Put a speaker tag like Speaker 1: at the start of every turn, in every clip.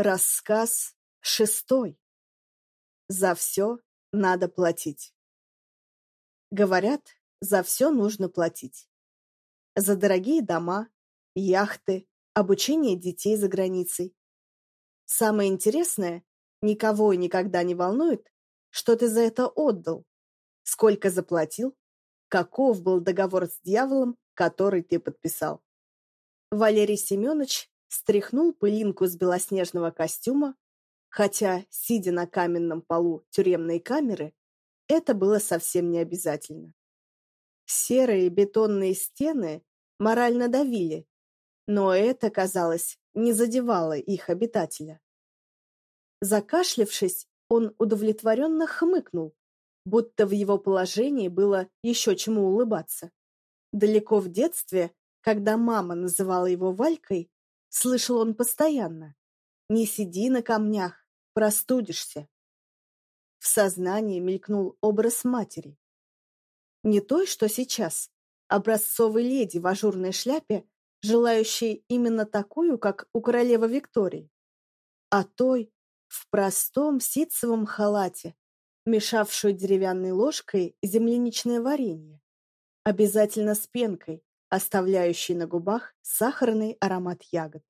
Speaker 1: Рассказ шестой. За все надо платить. Говорят, за все нужно платить. За дорогие дома, яхты, обучение детей за границей. Самое интересное, никого и никогда не волнует, что ты за это отдал, сколько заплатил, каков был договор с дьяволом, который ты подписал. Валерий Семенович стряхнул пылинку с белоснежного костюма, хотя, сидя на каменном полу тюремной камеры, это было совсем не обязательно. Серые бетонные стены морально давили, но это, казалось, не задевало их обитателя. Закашлявшись, он удовлетворенно хмыкнул, будто в его положении было еще чему улыбаться. Далеко в детстве, когда мама называла его Валькой, Слышал он постоянно. «Не сиди на камнях, простудишься». В сознании мелькнул образ матери. Не той, что сейчас, образцовой леди в ажурной шляпе, желающей именно такую, как у королевы Виктории, а той в простом ситцевом халате, мешавшую деревянной ложкой земляничное варенье, обязательно с пенкой, оставляющий на губах сахарный аромат ягод.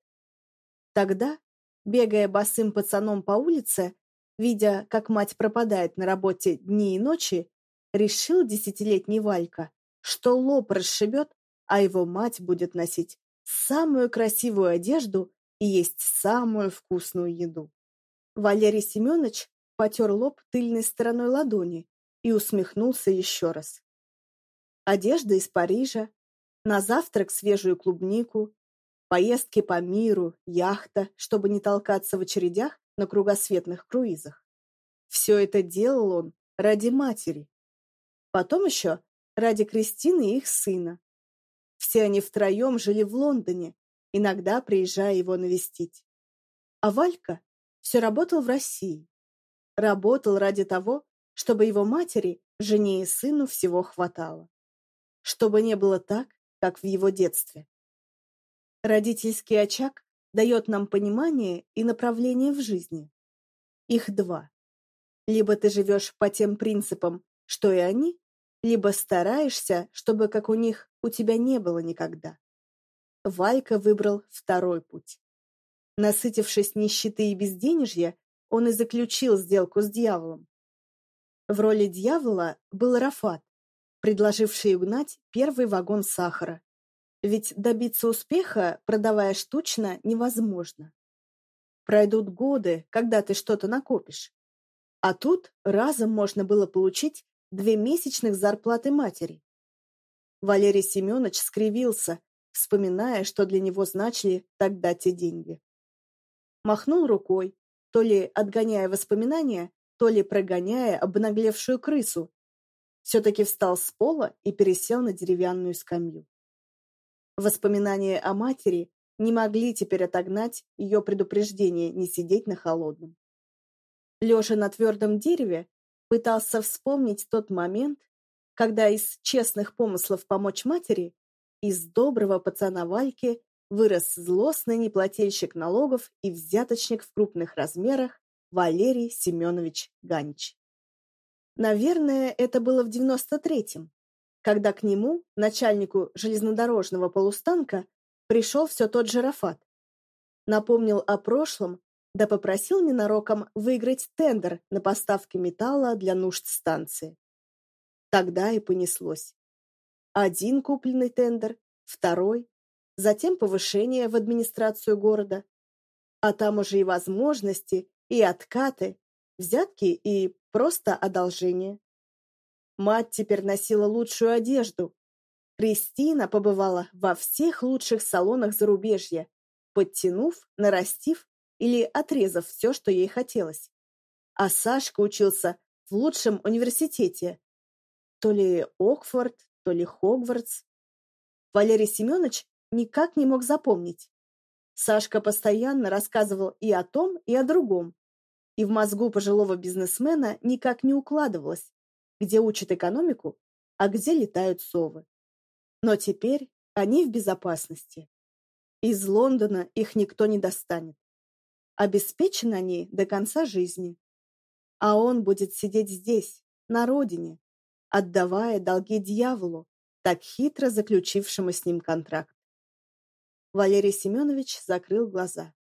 Speaker 1: Тогда, бегая босым пацаном по улице, видя, как мать пропадает на работе дни и ночи, решил десятилетний Валька, что лоб расшибет, а его мать будет носить самую красивую одежду и есть самую вкусную еду. Валерий Семенович потер лоб тыльной стороной ладони и усмехнулся еще раз. Одежда из Парижа, на завтрак свежую клубнику, поездки по миру, яхта, чтобы не толкаться в очередях на кругосветных круизах. Все это делал он ради матери. Потом еще ради Кристины и их сына. Все они втроем жили в Лондоне, иногда приезжая его навестить. А Валька все работал в России. Работал ради того, чтобы его матери, жене и сыну всего хватало. Чтобы не было так, как в его детстве. Родительский очаг дает нам понимание и направление в жизни. Их два. Либо ты живешь по тем принципам, что и они, либо стараешься, чтобы, как у них, у тебя не было никогда. Валька выбрал второй путь. Насытившись нищеты и безденежья, он и заключил сделку с дьяволом. В роли дьявола был Рафат, предложивший угнать первый вагон сахара. Ведь добиться успеха, продавая штучно, невозможно. Пройдут годы, когда ты что-то накопишь. А тут разом можно было получить две месячных зарплаты матери. Валерий Семенович скривился, вспоминая, что для него значили тогда те деньги. Махнул рукой, то ли отгоняя воспоминания, то ли прогоняя обнаглевшую крысу, все-таки встал с пола и пересел на деревянную скамью. Воспоминания о матери не могли теперь отогнать ее предупреждение не сидеть на холодном. Лежа на твердом дереве, пытался вспомнить тот момент, когда из честных помыслов помочь матери, из доброго пацана Вальки вырос злостный неплательщик налогов и взяточник в крупных размерах Валерий Семенович Ганич. Наверное, это было в 93-м, когда к нему, начальнику железнодорожного полустанка, пришел все тот же Рафат. Напомнил о прошлом, да попросил ненароком выиграть тендер на поставки металла для нужд станции. Тогда и понеслось. Один купленный тендер, второй, затем повышение в администрацию города, а там уже и возможности, и откаты, взятки и просто одолжение. Мать теперь носила лучшую одежду. Кристина побывала во всех лучших салонах зарубежья, подтянув, нарастив или отрезав все, что ей хотелось. А Сашка учился в лучшем университете. То ли Окфорд, то ли Хогвартс. Валерий Семенович никак не мог запомнить. Сашка постоянно рассказывал и о том, и о другом и в мозгу пожилого бизнесмена никак не укладывалось, где учат экономику, а где летают совы. Но теперь они в безопасности. Из Лондона их никто не достанет. обеспечены они до конца жизни. А он будет сидеть здесь, на родине, отдавая долги дьяволу, так хитро заключившему с ним контракт. Валерий Семенович закрыл глаза.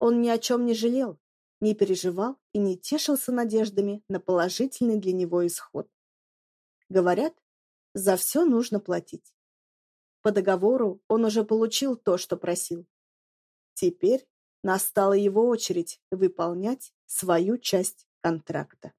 Speaker 1: Он ни о чем не жалел, не переживал и не тешился надеждами на положительный для него исход. Говорят, за все нужно платить. По договору он уже получил то, что просил. Теперь настала его очередь выполнять свою часть контракта.